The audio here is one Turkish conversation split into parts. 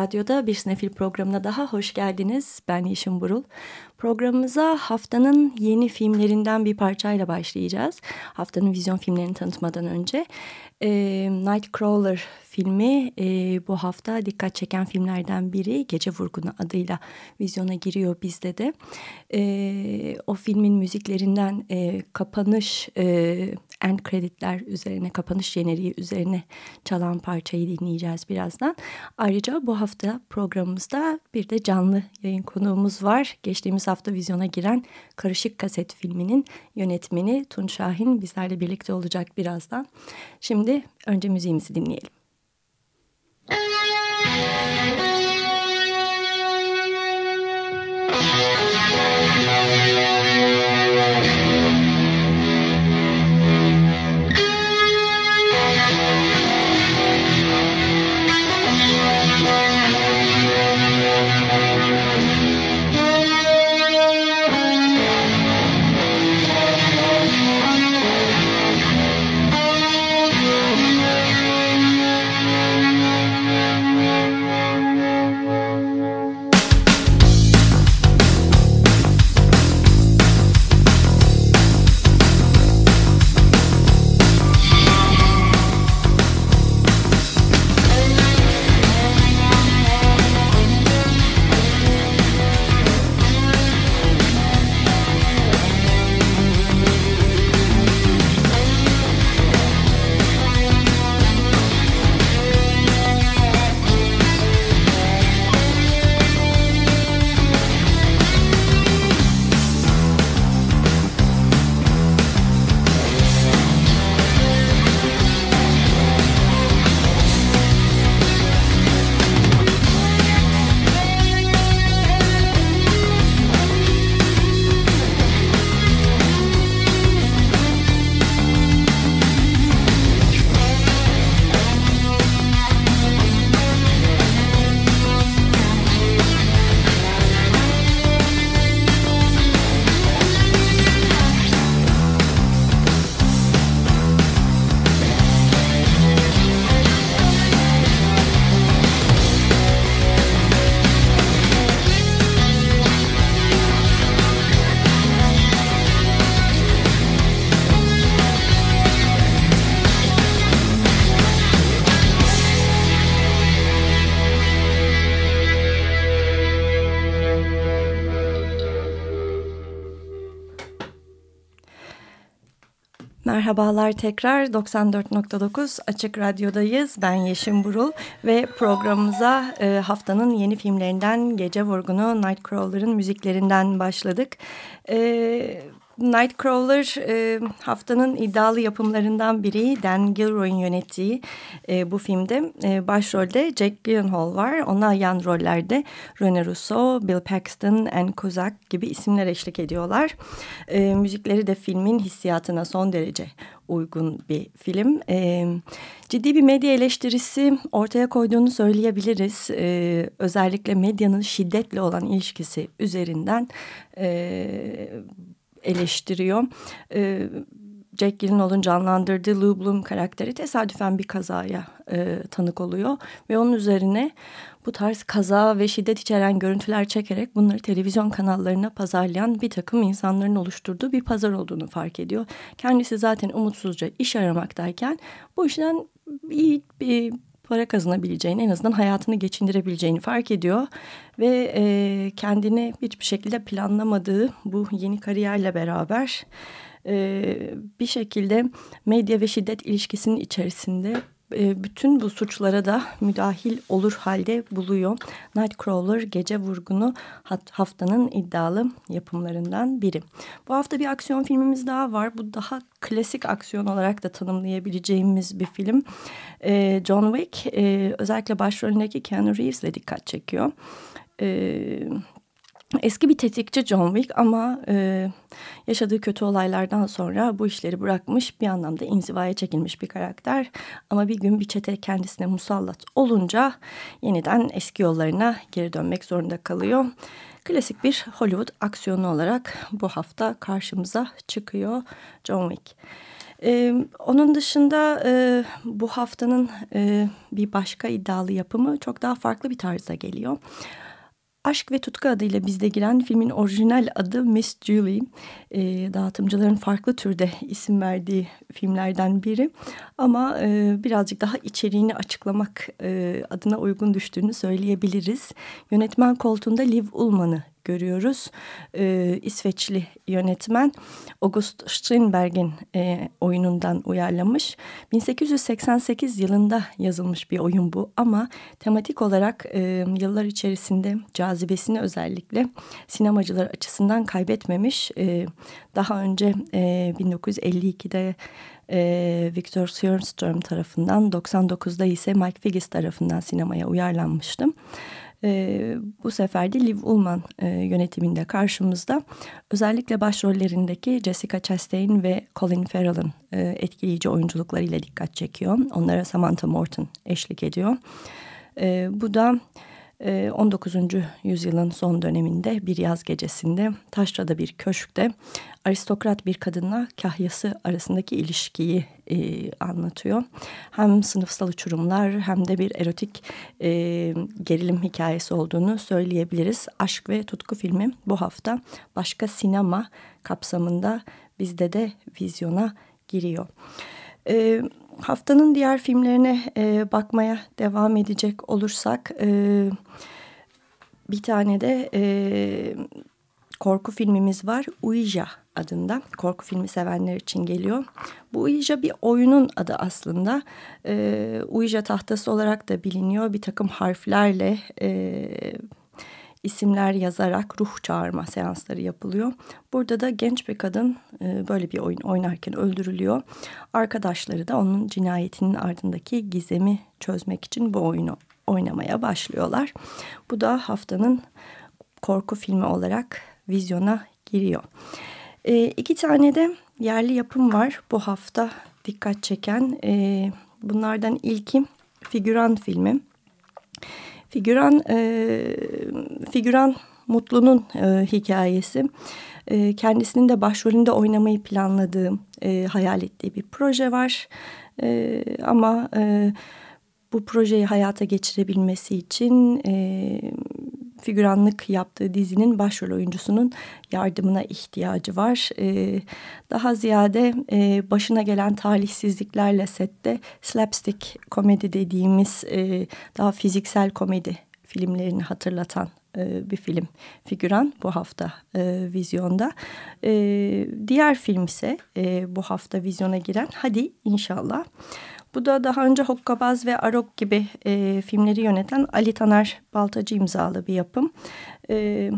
Radyo'da bir sinefil programına daha hoş geldiniz. Ben Yeşim Burul. Programımıza haftanın yeni filmlerinden bir parçayla başlayacağız. Haftanın vizyon filmlerini tanıtmadan önce. E, Nightcrawler filmi e, bu hafta dikkat çeken filmlerden biri. Gece Vurgunu adıyla vizyona giriyor bizde de. E, o filmin müziklerinden e, kapanış e, end kreditler üzerine, kapanış jeneriği üzerine çalan parçayı dinleyeceğiz birazdan. Ayrıca bu hafta programımızda bir de canlı yayın konuğumuz var. Geçtiğimiz hafta vizyona giren Karışık Kaset filminin yönetmeni Tunç Şahin bizlerle birlikte olacak birazdan. Şimdi önce müziğimizi dinleyelim. Merhabalar tekrar 94.9 Açık Radyo'dayız. Ben Yeşim Burul ve programımıza e, haftanın yeni filmlerinden Gece Vurgunu Nightcrawler'ın müziklerinden başladık. E, Nightcrawler e, haftanın iddialı yapımlarından biri Dan Gilroy'un yönettiği e, bu filmde e, başrolde Jack Gyllenhaal var. Ona yan rollerde Rene Russo, Bill Paxton, Anne Kozak gibi isimler eşlik ediyorlar. E, müzikleri de filmin hissiyatına son derece uygun bir film. E, ciddi bir medya eleştirisi ortaya koyduğunu söyleyebiliriz. E, özellikle medyanın şiddetle olan ilişkisi üzerinden... E, eleştiriyor. E, Jack Gyllenhaal'ın canlandırdığı Lou Bloom karakteri tesadüfen bir kazaya e, tanık oluyor. Ve onun üzerine bu tarz kaza ve şiddet içeren görüntüler çekerek bunları televizyon kanallarına pazarlayan bir takım insanların oluşturduğu bir pazar olduğunu fark ediyor. Kendisi zaten umutsuzca iş aramaktayken bu işten iyi bir para kazanabileceğini, en azından hayatını geçindirebileceğini fark ediyor. Ve e, kendini hiçbir şekilde planlamadığı bu yeni kariyerle beraber e, bir şekilde medya ve şiddet ilişkisinin içerisinde bütün bu suçlara da müdahil olur halde buluyor. Nightcrawler gece vurgunu haftanın iddialı yapımlarından biri. Bu hafta bir aksiyon filmimiz daha var. Bu daha klasik aksiyon olarak da tanımlayabileceğimiz bir film. E, John Wick e, özellikle başrolündeki Keanu Reeves ile dikkat çekiyor. Evet Eski bir tetikçi John Wick ama e, yaşadığı kötü olaylardan sonra bu işleri bırakmış bir anlamda inzivaya çekilmiş bir karakter. Ama bir gün bir çete kendisine musallat olunca yeniden eski yollarına geri dönmek zorunda kalıyor. Klasik bir Hollywood aksiyonu olarak bu hafta karşımıza çıkıyor John Wick. Ee, onun dışında e, bu haftanın e, bir başka iddialı yapımı çok daha farklı bir tarzda geliyor. Aşk ve Tutku adıyla bizde giren filmin orijinal adı Miss Julie. E, dağıtımcıların farklı türde isim verdiği filmlerden biri. Ama e, birazcık daha içeriğini açıklamak e, adına uygun düştüğünü söyleyebiliriz. Yönetmen koltuğunda Liv Ullmann'ı görüyoruz. E, İsveçli yönetmen August Strindberg'in e, oyunundan uyarlamış. 1888 yılında yazılmış bir oyun bu ama tematik olarak e, yıllar içerisinde cazibesini özellikle sinemacılar açısından kaybetmemiş. E, daha önce e, 1952'de e, Victor Sjöström tarafından 99'da ise Mike Figgis tarafından sinemaya uyarlanmıştı. E, bu sefer de Liv Ullman e, yönetiminde karşımızda. Özellikle başrollerindeki Jessica Chastain ve Colin Farrell'ın e, etkileyici oyunculuklarıyla dikkat çekiyor. Onlara Samantha Morton eşlik ediyor. E, bu da 19. Ee, yüzyılın son döneminde bir yaz gecesinde Taşra'da bir köşkte aristokrat bir kadınla kahyası arasındaki ilişkiyi e, anlatıyor. Hem sınıfsal uçurumlar hem de bir erotik e, gerilim hikayesi olduğunu söyleyebiliriz. Aşk ve Tutku filmi bu hafta başka sinema kapsamında bizde de vizyona giriyor. Evet haftanın diğer filmlerine e, bakmaya devam edecek olursak e, bir tane de e, korku filmimiz var. Ouija adında. Korku filmi sevenler için geliyor. Bu Ouija bir oyunun adı aslında. E, Ouija tahtası olarak da biliniyor. Bir takım harflerle... E, isimler yazarak ruh çağırma seansları yapılıyor. Burada da genç bir kadın e, böyle bir oyun oynarken öldürülüyor. Arkadaşları da onun cinayetinin ardındaki gizemi çözmek için bu oyunu oynamaya başlıyorlar. Bu da haftanın korku filmi olarak vizyona giriyor. E, iki tane de yerli yapım var bu hafta dikkat çeken. E, bunlardan ilki Figüran filmi. Figüran, e, figüran Mutlu'nun e, hikayesi. E, kendisinin de başrolünde oynamayı planladığı, e, hayal ettiği bir proje var. E, ama e, bu projeyi hayata geçirebilmesi için e, figüranlık yaptığı dizinin başrol oyuncusunun yardımına ihtiyacı var. E, daha ziyade e, başına gelen talihsizliklerle sette slapstick komedi dediğimiz e, daha fiziksel komedi filmlerini hatırlatan e, bir film figüran bu hafta e, vizyonda. E, diğer film ise e, bu hafta vizyona giren Hadi inşallah. Bu da daha önce Hokkabaz ve Arok gibi e, filmleri yöneten Ali Taner Baltacı imzalı bir yapım. E,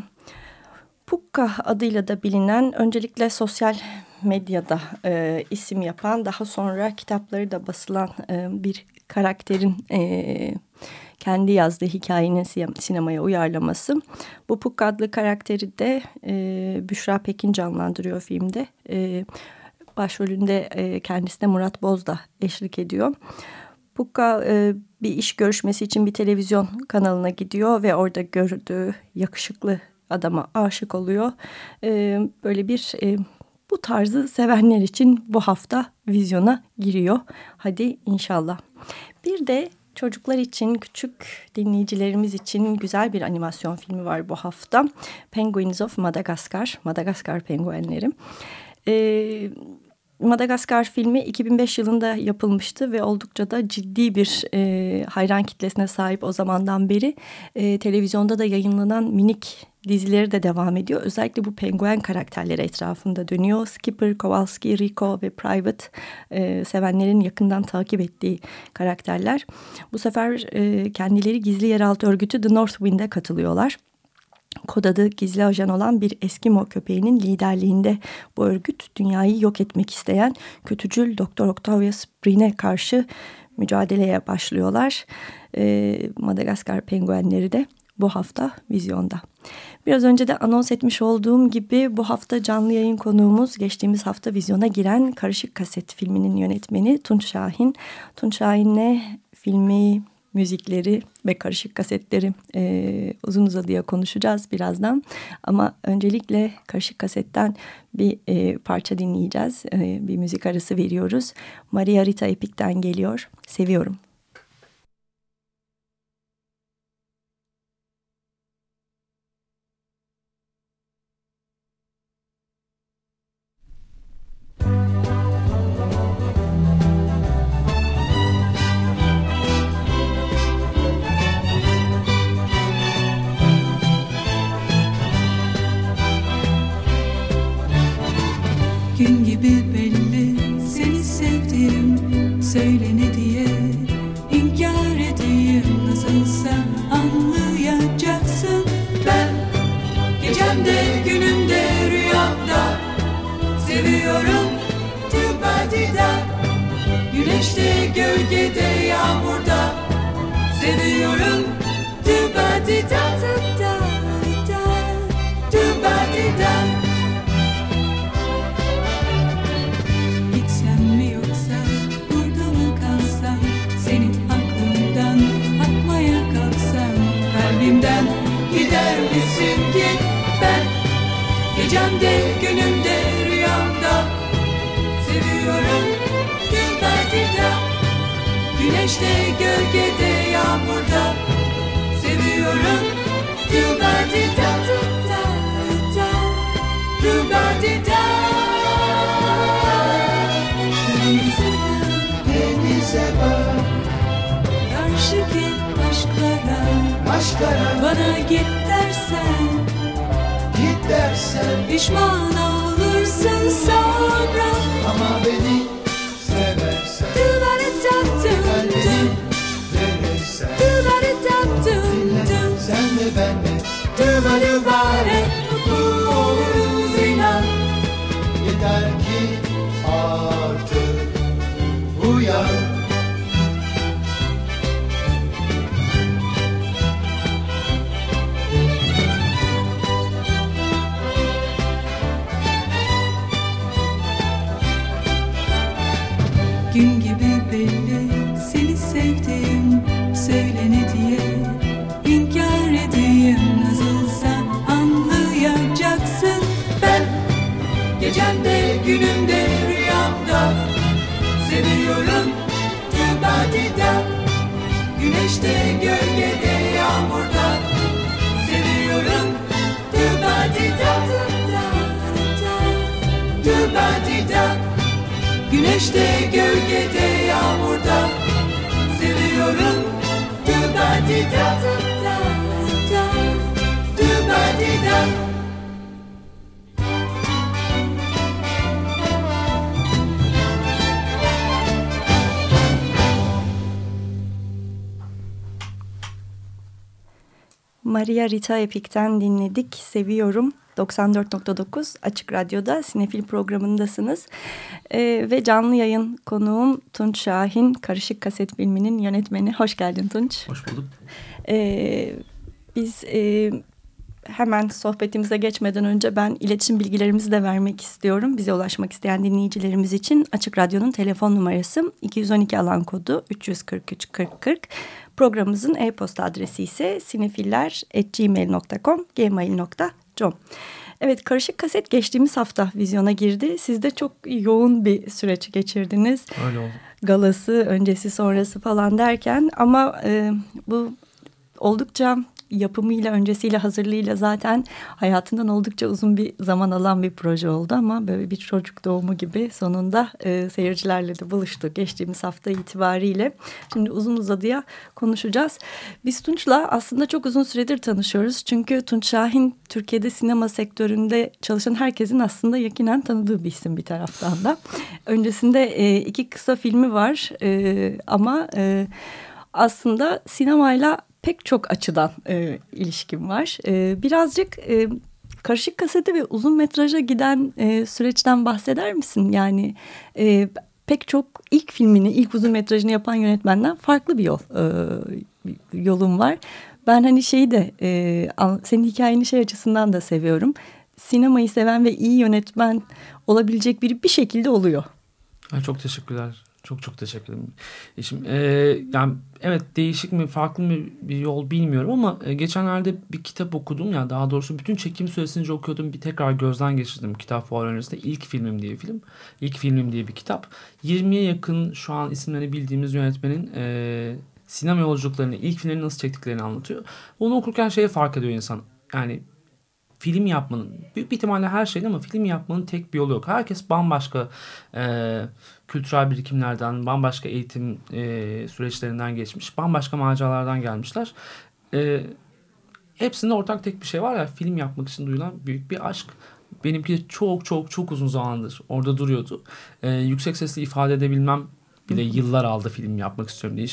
Pukka adıyla da bilinen öncelikle sosyal medyada e, isim yapan daha sonra kitapları da basılan e, bir karakterin e, kendi yazdığı hikayenin sinemaya uyarlaması. Bu Pukka adlı karakteri de e, Büşra Pekin canlandırıyor filmde. E, başrolünde e, kendisine Murat Boz da eşlik ediyor. Pukka e, bir iş görüşmesi için bir televizyon kanalına gidiyor ve orada gördüğü yakışıklı adama aşık oluyor. E, böyle bir e, bu tarzı sevenler için bu hafta vizyona giriyor. Hadi inşallah. Bir de çocuklar için, küçük dinleyicilerimiz için güzel bir animasyon filmi var bu hafta. Penguins of Madagascar, Madagaskar penguenleri. Ee, Madagaskar filmi 2005 yılında yapılmıştı ve oldukça da ciddi bir e, hayran kitlesine sahip o zamandan beri. E, televizyonda da yayınlanan minik dizileri de devam ediyor. Özellikle bu penguen karakterleri etrafında dönüyor. Skipper, Kowalski, Rico ve Private e, sevenlerin yakından takip ettiği karakterler. Bu sefer e, kendileri gizli yeraltı örgütü The North Wind'e katılıyorlar. Kod adı gizli ajan olan bir Eskimo köpeğinin liderliğinde bu örgüt dünyayı yok etmek isteyen kötücül Doktor Octavius Brin'e karşı mücadeleye başlıyorlar. E, Madagaskar penguenleri de bu hafta vizyonda. Biraz önce de anons etmiş olduğum gibi bu hafta canlı yayın konuğumuz geçtiğimiz hafta vizyona giren Karışık Kaset filminin yönetmeni Tunç Şahin. Tunç Şahin'le filmi, müzikleri ve karışık kasetleri e, uzun uzadıya konuşacağız birazdan. Ama öncelikle karışık kasetten bir e, parça dinleyeceğiz. E, bir müzik arası veriyoruz. Maria Rita Epic'ten geliyor. Seviyorum. Maria Rita Epic'ten dinledik. Seviyorum. 94.9 Açık Radyo'da Sinefil programındasınız. Ee, ve canlı yayın konuğum Tunç Şahin, Karışık Kaset filminin yönetmeni. Hoş geldin Tunç. Hoş bulduk. Ee, biz e, hemen sohbetimize geçmeden önce ben iletişim bilgilerimizi de vermek istiyorum. Bize ulaşmak isteyen dinleyicilerimiz için Açık Radyo'nun telefon numarası 212 alan kodu 343 40 40. Programımızın e-posta adresi ise sinefiller.gmail.com gmail.com Evet Karışık Kaset geçtiğimiz hafta vizyona girdi. Siz de çok yoğun bir süreç geçirdiniz. Öyle oldu. Galası, öncesi, sonrası falan derken ama e, bu oldukça yapımıyla öncesiyle hazırlığıyla zaten hayatından oldukça uzun bir zaman alan bir proje oldu ama böyle bir çocuk doğumu gibi sonunda e, seyircilerle de buluştuk geçtiğimiz hafta itibariyle. Şimdi uzun uzadıya konuşacağız. Biz Tunç'la aslında çok uzun süredir tanışıyoruz. Çünkü Tunç Şahin Türkiye'de sinema sektöründe çalışan herkesin aslında yakinen tanıdığı bir isim bir taraftan da. Öncesinde e, iki kısa filmi var e, ama e, aslında sinemayla pek çok açıdan e, ilişkim var. E, birazcık e, karışık kaseti ve uzun metraja giden e, süreçten bahseder misin? Yani e, pek çok ilk filmini, ilk uzun metrajını yapan yönetmenden farklı bir yol e, yolum var. Ben hani şeyi de e, senin hikayeni şey açısından da seviyorum. Sinemayı seven ve iyi yönetmen olabilecek biri bir şekilde oluyor. Çok teşekkürler. Çok çok teşekkür ederim. Şimdi, e, yani evet değişik mi farklı mı bir yol bilmiyorum ama e, geçenlerde bir kitap okudum ya daha doğrusu bütün çekim süresince okuyordum bir tekrar gözden geçirdim kitap fuarı öncesinde ilk filmim diye film ilk filmim diye bir kitap 20'ye yakın şu an isimlerini bildiğimiz yönetmenin e, sinema yolculuklarını ilk filmlerini nasıl çektiklerini anlatıyor. Onu okurken şeye fark ediyor insan yani film yapmanın büyük bir ihtimalle her şeyin ama film yapmanın tek bir yolu yok. Herkes bambaşka e, kültürel birikimlerden, bambaşka eğitim e, süreçlerinden geçmiş, bambaşka maceralardan gelmişler. E, hepsinde ortak tek bir şey var ya film yapmak için duyulan büyük bir aşk. Benimki de çok çok çok uzun zamandır orada duruyordu. E, yüksek sesle ifade edebilmem bile yıllar aldı film yapmak istiyorum diye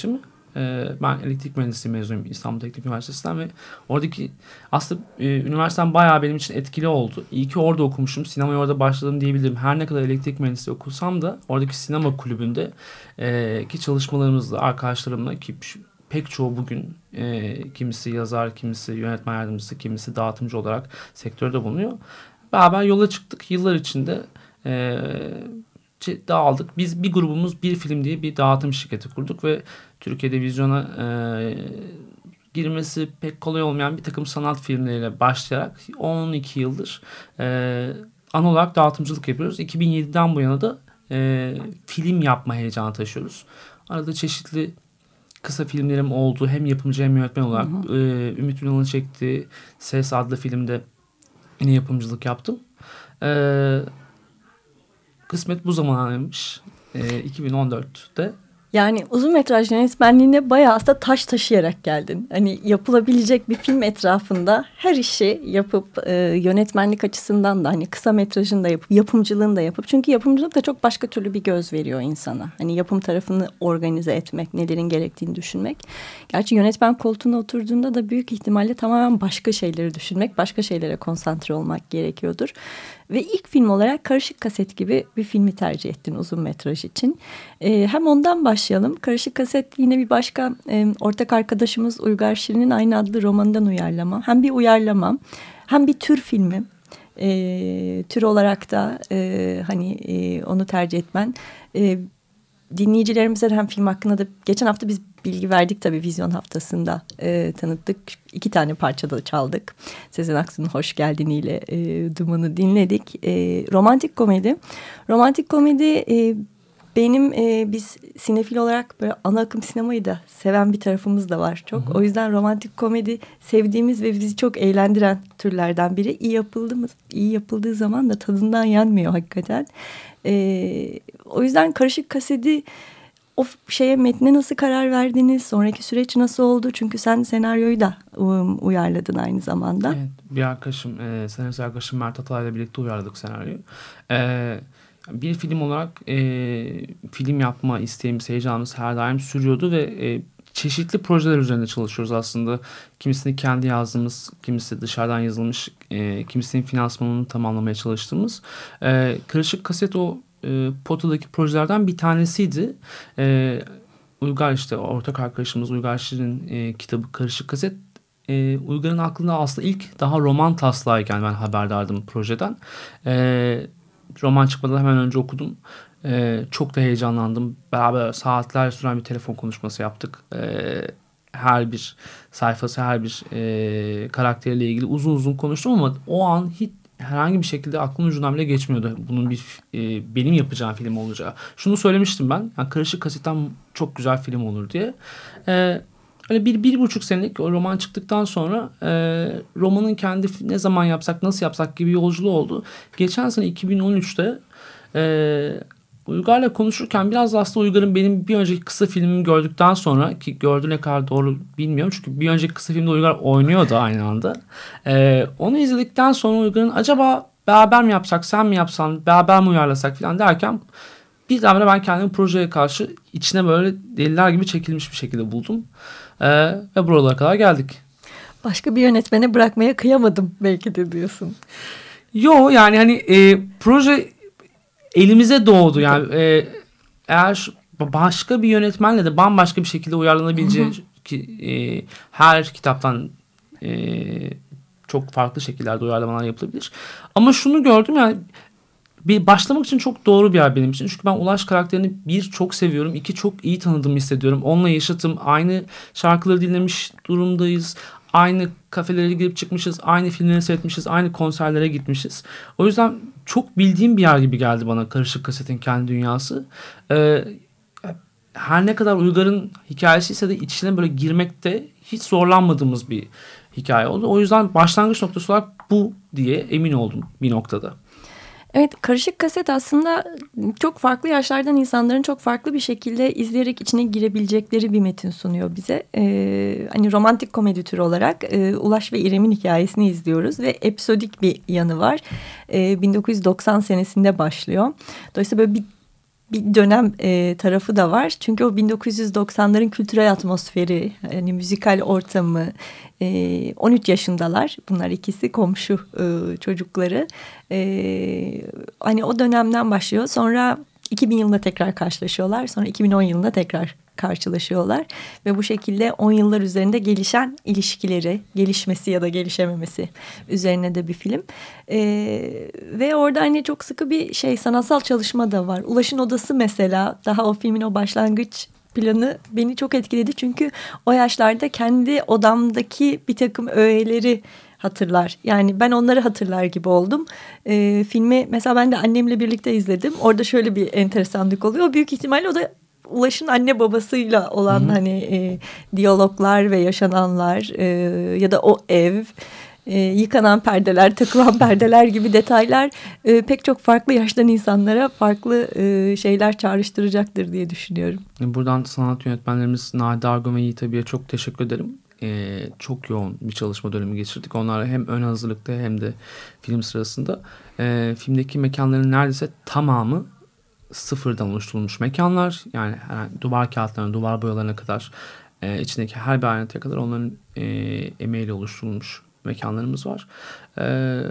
Ee, ben elektrik mühendisliği mezunuyum İstanbul Teknik Üniversitesi'nden ve oradaki aslında e, üniversitem bayağı benim için etkili oldu. İyi ki orada okumuşum. Sinemaya orada başladım diyebilirim. Her ne kadar elektrik mühendisliği okusam da oradaki sinema kulübünde e, ki çalışmalarımızla arkadaşlarımla ki pek çoğu bugün e, kimisi yazar, kimisi yönetmen yardımcısı, kimisi dağıtımcı olarak sektörde bulunuyor. Beraber yola çıktık. Yıllar içinde e, dağıldık. Biz bir grubumuz bir film diye bir dağıtım şirketi kurduk ve Türkiye'de vizyona e, girmesi pek kolay olmayan bir takım sanat filmleriyle başlayarak 12 yıldır e, ana olarak dağıtımcılık yapıyoruz. 2007'den bu yana da e, film yapma heyecanı taşıyoruz. Arada çeşitli kısa filmlerim oldu. Hem yapımcı hem yönetmen olarak. Hı hı. E, Ümit Ünal'ın çektiği Ses adlı filmde yine yapımcılık yaptım. E, kısmet bu zamanıymış. E, 2014'te yani uzun metraj yönetmenliğine bayağı aslında taş taşıyarak geldin. Hani yapılabilecek bir film etrafında her işi yapıp e, yönetmenlik açısından da hani kısa metrajını da yapıp yapımcılığını da yapıp. Çünkü yapımcılık da çok başka türlü bir göz veriyor insana. Hani yapım tarafını organize etmek, nelerin gerektiğini düşünmek. Gerçi yönetmen koltuğuna oturduğunda da büyük ihtimalle tamamen başka şeyleri düşünmek, başka şeylere konsantre olmak gerekiyordur. Ve ilk film olarak Karışık Kaset gibi bir filmi tercih ettin uzun metraj için. E, hem ondan başlayalım. Karışık Kaset yine bir başka e, ortak arkadaşımız Uygar Şirin'in aynı adlı romanından uyarlama. Hem bir uyarlama hem bir tür filmi. E, tür olarak da e, hani e, onu tercih etmen... E, dinleyicilerimize hem film hakkında da geçen hafta biz bilgi verdik tabii vizyon haftasında e, tanıttık. İki tane parçada çaldık. Sezen Aksu'nun Hoş Geldin ile e, Duman'ı dinledik. E, romantik komedi. Romantik komedi e, benim e, biz sinefil olarak böyle ana akım sinemayı da seven bir tarafımız da var çok. Hı hı. O yüzden romantik komedi sevdiğimiz ve bizi çok eğlendiren türlerden biri. İyi yapıldı mı? İyi yapıldığı zaman da tadından yenmiyor hakikaten. E, o yüzden karışık kaseti o şeye metne nasıl karar verdiniz? Sonraki süreç nasıl oldu? Çünkü sen senaryoyu da um, uyarladın aynı zamanda. Evet, bir arkadaşım, e, senaryosu arkadaşım Mert Atalay'la birlikte uyarladık senaryoyu. E, bir film olarak e, film yapma isteğimiz, heyecanımız her daim sürüyordu ve e, çeşitli projeler üzerinde çalışıyoruz aslında. Kimisini kendi yazdığımız, kimisi dışarıdan yazılmış, e, kimisinin finansmanını tamamlamaya çalıştığımız. E, Karışık Kaset o e, potadaki projelerden bir tanesiydi. E, Uygar işte ortak arkadaşımız Uygar Şirin e, kitabı Karışık Kaset e, Uygar'ın aklında aslında ilk daha roman taslağıyken ben haberdardım projeden. E, roman çıkmadan hemen önce okudum. E, çok da heyecanlandım. Beraber saatler süren bir telefon konuşması yaptık. E, her bir sayfası, her bir e, karakteriyle ilgili uzun uzun konuştum ama o an hiç herhangi bir şekilde aklımın ucundan bile geçmiyordu. Bunun bir e, benim yapacağım film olacağı. Şunu söylemiştim ben. Yani Karışık Kasetten çok güzel film olur diye. E, öyle bir, bir buçuk senelik o roman çıktıktan sonra e, romanın kendi ne zaman yapsak nasıl yapsak gibi yolculuğu oldu. Geçen sene 2013'te e, Uygar'la konuşurken biraz da aslında Uygar'ın benim bir önceki kısa filmimi gördükten sonra ki gördü ne kadar doğru bilmiyorum. Çünkü bir önceki kısa filmde Uygar oynuyordu aynı anda. E, onu izledikten sonra Uygar'ın acaba beraber mi yapsak sen mi yapsan beraber mi uyarlasak falan derken bir zaman ben kendimi projeye karşı içine böyle deliler gibi çekilmiş bir şekilde buldum. Ee, ve buralara kadar geldik. Başka bir yönetmene bırakmaya kıyamadım belki de diyorsun. Yo yani hani e, proje elimize doğdu yani e, eğer başka bir yönetmenle de bambaşka bir şekilde uyarlanabileceği ki e, her kitaptan e, çok farklı şekillerde uyarlamalar yapılabilir. Ama şunu gördüm yani bir başlamak için çok doğru bir yer benim için. Çünkü ben Ulaş karakterini bir çok seviyorum. iki çok iyi tanıdığımı hissediyorum. Onunla yaşatım. Aynı şarkıları dinlemiş durumdayız. Aynı kafelere girip çıkmışız. Aynı filmleri seyretmişiz. Aynı konserlere gitmişiz. O yüzden çok bildiğim bir yer gibi geldi bana Karışık Kaset'in kendi dünyası. Ee, her ne kadar Uygar'ın hikayesi ise de içine böyle girmekte hiç zorlanmadığımız bir hikaye oldu. O yüzden başlangıç noktası olarak bu diye emin oldum bir noktada. Evet karışık kaset aslında çok farklı yaşlardan insanların çok farklı bir şekilde izleyerek içine girebilecekleri bir metin sunuyor bize. Ee, hani romantik komedi türü olarak e, Ulaş ve İrem'in hikayesini izliyoruz ve episodik bir yanı var. Ee, 1990 senesinde başlıyor. Dolayısıyla böyle bir bir dönem e, tarafı da var. Çünkü o 1990'ların kültürel atmosferi, hani müzikal ortamı, e, 13 yaşındalar. Bunlar ikisi komşu e, çocukları. E, hani o dönemden başlıyor. Sonra 2000 yılında tekrar karşılaşıyorlar. Sonra 2010 yılında tekrar karşılaşıyorlar. Ve bu şekilde 10 yıllar üzerinde gelişen ilişkileri, gelişmesi ya da gelişememesi üzerine de bir film. Ee, ve orada hani çok sıkı bir şey sanatsal çalışma da var. Ulaş'ın Odası mesela daha o filmin o başlangıç planı beni çok etkiledi. Çünkü o yaşlarda kendi odamdaki bir takım öğeleri hatırlar. Yani ben onları hatırlar gibi oldum. E, filmi mesela ben de annemle birlikte izledim. Orada şöyle bir enteresanlık oluyor. Büyük ihtimalle o da Ulaş'ın anne babasıyla olan Hı-hı. hani e, diyaloglar ve yaşananlar e, ya da o ev e, yıkanan perdeler, takılan perdeler gibi detaylar e, pek çok farklı yaştan insanlara farklı e, şeyler çağrıştıracaktır diye düşünüyorum. Buradan sanat yönetmenlerimiz Nade Argo ve Yiğit Abi'ye çok teşekkür ederim. Ee, çok yoğun bir çalışma dönemi geçirdik. Onlarla hem ön hazırlıkta hem de film sırasında. Ee, filmdeki mekanların neredeyse tamamı sıfırdan oluşturulmuş mekanlar. Yani duvar kağıtlarına, duvar boyalarına kadar e, içindeki her bir ayrıntıya kadar onların e, emeğiyle oluşturulmuş mekanlarımız var. E,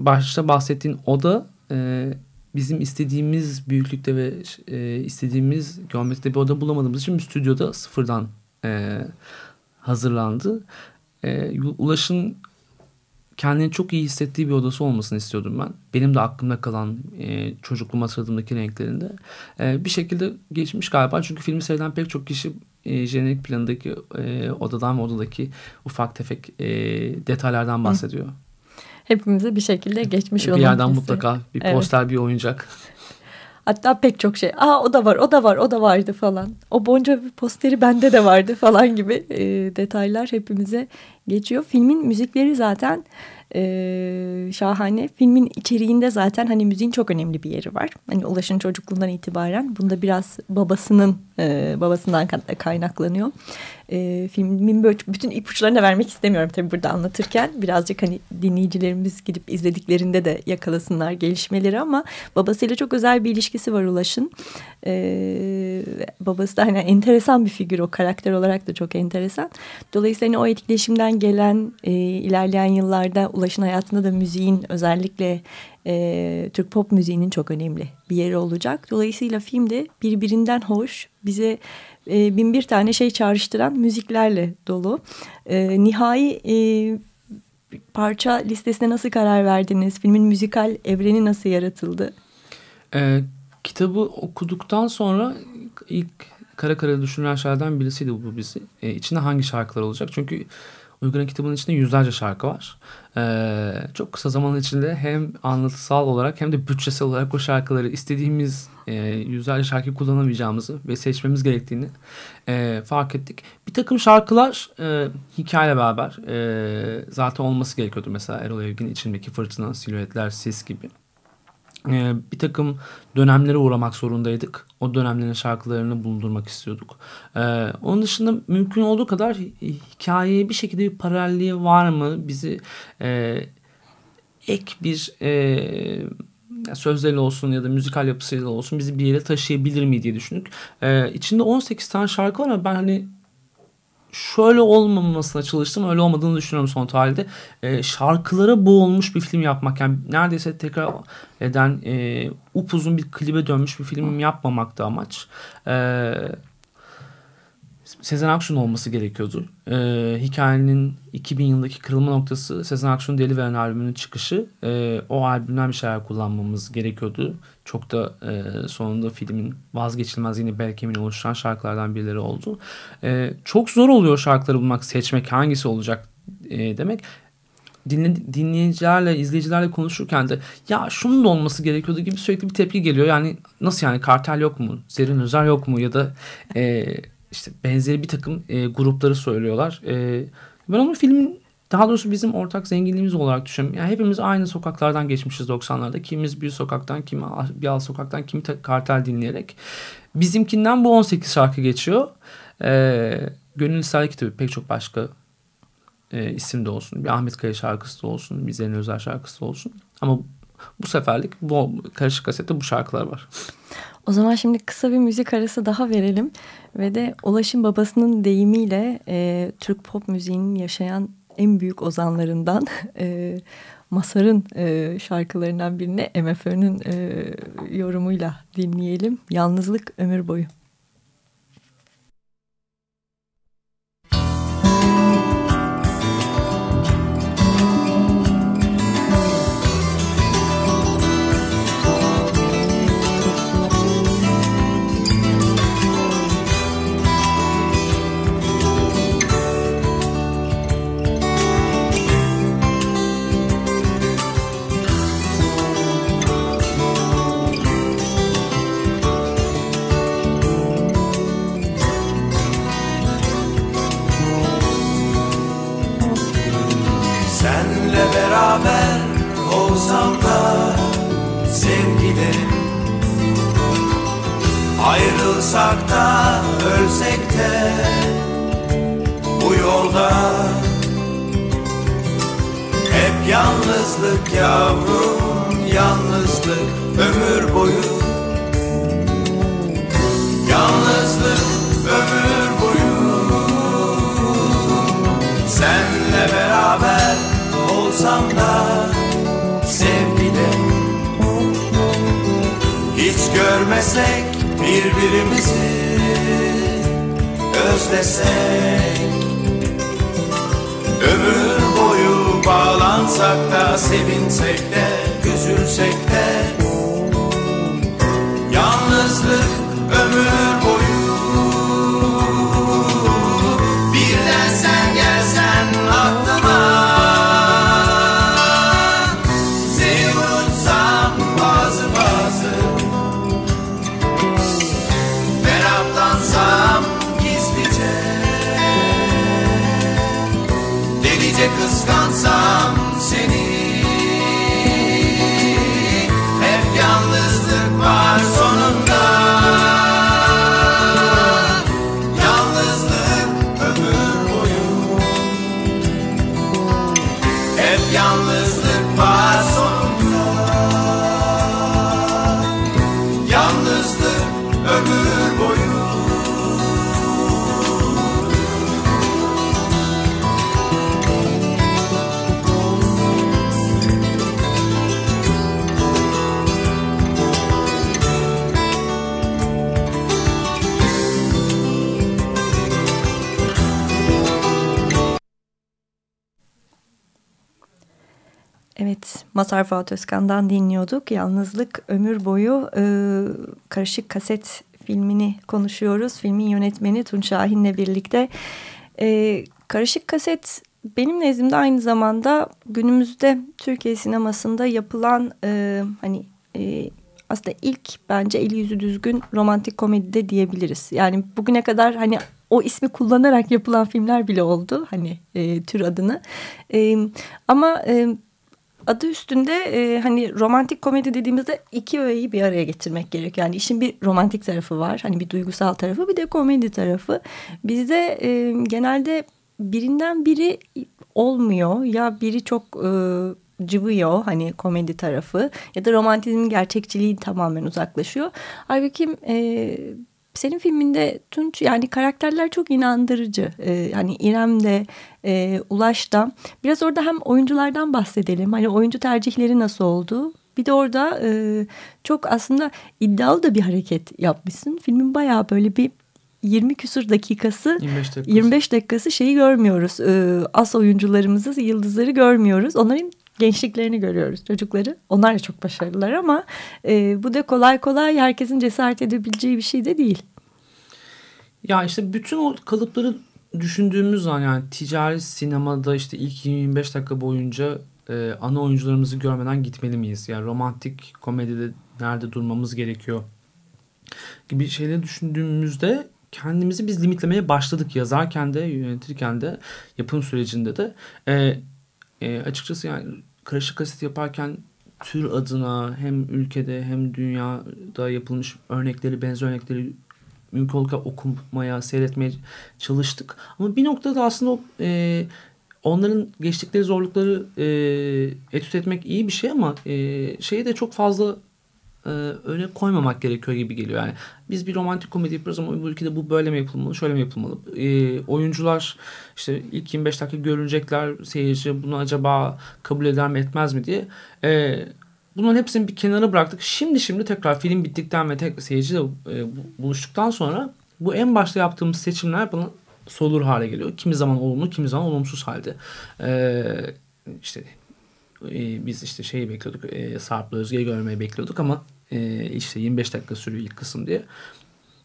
başta bahsettiğin oda e, bizim istediğimiz büyüklükte ve e, istediğimiz geometride bir oda bulamadığımız için bir stüdyoda sıfırdan e, hazırlandı. E, Ulaş'ın kendini çok iyi hissettiği bir odası olmasını istiyordum ben. Benim de aklımda kalan e, çocukluğum hatırladığımdaki renklerinde. E, bir şekilde geçmiş galiba. Çünkü filmi seyreden pek çok kişi e, jenerik planındaki e, odadan ve odadaki ufak tefek e, detaylardan bahsediyor. Hepimize bir şekilde geçmiş olan Bir yerden hissi. mutlaka bir poster, evet. bir oyuncak. Hatta pek çok şey. Aa o da var, o da var, o da vardı falan. O bonca bir posteri bende de vardı falan gibi e, detaylar hepimize geçiyor. Filmin müzikleri zaten e, şahane. Filmin içeriğinde zaten hani müziğin çok önemli bir yeri var. Hani Ulaş'ın çocukluğundan itibaren bunda biraz babasının e, babasından kaynaklanıyor. E, filmin bütün ipuçlarını vermek istemiyorum tabii burada anlatırken. Birazcık hani dinleyicilerimiz gidip izlediklerinde de yakalasınlar gelişmeleri ama babasıyla çok özel bir ilişkisi var Ulaş'ın. E, babası da hani enteresan bir figür o karakter olarak da çok enteresan. Dolayısıyla hani o etkileşimden gelen e, ilerleyen yıllarda Ulaş'ın hayatında da müziğin özellikle e, Türk pop müziğinin çok önemli bir yeri olacak. Dolayısıyla filmde birbirinden hoş bize e, bin bir tane şey çağrıştıran müziklerle dolu. E, nihai e, parça listesine nasıl karar verdiniz? Filmin müzikal evreni nasıl yaratıldı? E, kitabı okuduktan sonra ilk kara kara düşünülen şeylerden birisiydi bu bizi. E, içinde hangi şarkılar olacak? Çünkü Uygur'un kitabının içinde yüzlerce şarkı var. Ee, çok kısa zaman içinde hem anlatısal olarak hem de bütçesel olarak o şarkıları istediğimiz e, yüzlerce şarkı kullanamayacağımızı ve seçmemiz gerektiğini e, fark ettik. Bir takım şarkılar e, hikayeyle beraber e, zaten olması gerekiyordu. Mesela Erol Evgin içindeki fırtına, silüetler, sis gibi. E, bir takım dönemlere uğramak zorundaydık. O dönemlerin şarkılarını bulundurmak istiyorduk. E, onun dışında mümkün olduğu kadar hikayeye bir şekilde bir paralelliği var mı? Bizi e, ek bir e, sözleriyle olsun ya da müzikal yapısıyla olsun bizi bir yere taşıyabilir mi diye düşündük. Ee, içinde 18 tane şarkı var ama ben hani şöyle olmamasına çalıştım. Öyle olmadığını düşünüyorum son tarihte. Ee, şarkılara boğulmuş bir film yapmak. Yani neredeyse tekrar eden e, upuzun bir klibe dönmüş bir film yapmamakta amaç. Ee, Sezen Aksu'nun olması gerekiyordu. Ee, hikayenin 2000 yılındaki kırılma noktası Sezen Aksu'nun Deli Veren albümünün çıkışı. Ee, o albümden bir şeyler kullanmamız gerekiyordu. Çok da e, sonunda filmin vazgeçilmez yine Belkem'ini oluşturan şarkılardan birileri oldu. Ee, çok zor oluyor şarkıları bulmak, seçmek hangisi olacak e, demek dinle, dinleyicilerle, izleyicilerle konuşurken de ya şunun da olması gerekiyordu gibi sürekli bir tepki geliyor. Yani nasıl yani kartel yok mu? Zerin Özer yok mu? Ya da e, işte benzeri bir takım e, grupları söylüyorlar. E, ben onu filmin daha doğrusu bizim ortak zenginliğimiz olarak düşünüyorum. Yani hepimiz aynı sokaklardan geçmişiz 90'larda. Kimimiz bir sokaktan, kimi bir alt sokaktan, kimi kartel dinleyerek. Bizimkinden bu 18 şarkı geçiyor. E, Gönül İster kitabı pek çok başka e, isim de olsun. Bir Ahmet Kaya şarkısı da olsun. Bir Zeyn Özel şarkısı da olsun. Ama bu seferlik bu karışık kasette bu şarkılar var. O zaman şimdi kısa bir müzik arası daha verelim ve de Ulaş'ın babasının deyimiyle e, Türk pop müziğinin yaşayan en büyük ozanlarından e, Masar'ın e, şarkılarından birini MFÖ'nün e, yorumuyla dinleyelim. Yalnızlık ömür boyu. Masar Fuat Özkan'dan dinliyorduk. Yalnızlık Ömür Boyu e, Karışık Kaset filmini konuşuyoruz. Filmin yönetmeni Tunç Şahin'le birlikte. E, Karışık Kaset benim nezdimde aynı zamanda günümüzde Türkiye sinemasında yapılan e, hani e, aslında ilk bence eli yüzü düzgün romantik komedide diyebiliriz. Yani bugüne kadar hani o ismi kullanarak yapılan filmler bile oldu hani e, tür adını. E, ama e, adı üstünde e, hani romantik komedi dediğimizde iki öğeyi bir araya getirmek gerekiyor. Yani işin bir romantik tarafı var. Hani bir duygusal tarafı bir de komedi tarafı. Bizde e, genelde birinden biri olmuyor. Ya biri çok e, cıvıyor hani komedi tarafı ya da romantizmin gerçekçiliği tamamen uzaklaşıyor. Halbuki e, senin filminde Tunç yani karakterler çok inandırıcı. Ee, hani İrem de e, Ulaş da biraz orada hem oyunculardan bahsedelim. Hani oyuncu tercihleri nasıl oldu? Bir de orada e, çok aslında iddialı da bir hareket yapmışsın. Filmin bayağı böyle bir 20 küsur dakikası 25 dakikası, 25 dakikası şeyi görmüyoruz. E, as oyuncularımızı, yıldızları görmüyoruz. Onların gençliklerini görüyoruz çocukları. Onlar da çok başarılılar ama e, bu da kolay kolay herkesin cesaret edebileceği bir şey de değil. Ya işte bütün o kalıpları düşündüğümüz zaman yani ticari sinemada işte ilk 25 dakika boyunca e, ana oyuncularımızı görmeden gitmeli miyiz? Yani romantik komedide nerede durmamız gerekiyor gibi şeyleri düşündüğümüzde kendimizi biz limitlemeye başladık yazarken de yönetirken de yapım sürecinde de e, e, açıkçası yani karışık asit yaparken tür adına hem ülkede hem dünyada yapılmış örnekleri benzer örnekleri mümkün olduğu okumaya, seyretmeye çalıştık. Ama bir noktada aslında e, onların geçtikleri zorlukları e, etüt etmek iyi bir şey ama e, şeyi de çok fazla e, öne koymamak gerekiyor gibi geliyor. Yani biz bir romantik komedi yapıyoruz ama bu ülkede bu böyle mi yapılmalı, şöyle mi yapılmalı? E, oyuncular işte ilk 25 dakika görünecekler, seyirci bunu acaba kabul eder mi etmez mi diye. E, bunların hepsini bir kenara bıraktık. Şimdi şimdi tekrar film bittikten ve tek seyirciyle e, buluştuktan sonra bu en başta yaptığımız seçimler bana solur hale geliyor. Kimi zaman olumlu, kimi zaman olumsuz halde. E, işte e, biz işte şeyi bekliyorduk. E, Sarp'la Özge'yi görmeyi bekliyorduk ama e, işte 25 dakika sürüyor ilk kısım diye.